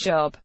job.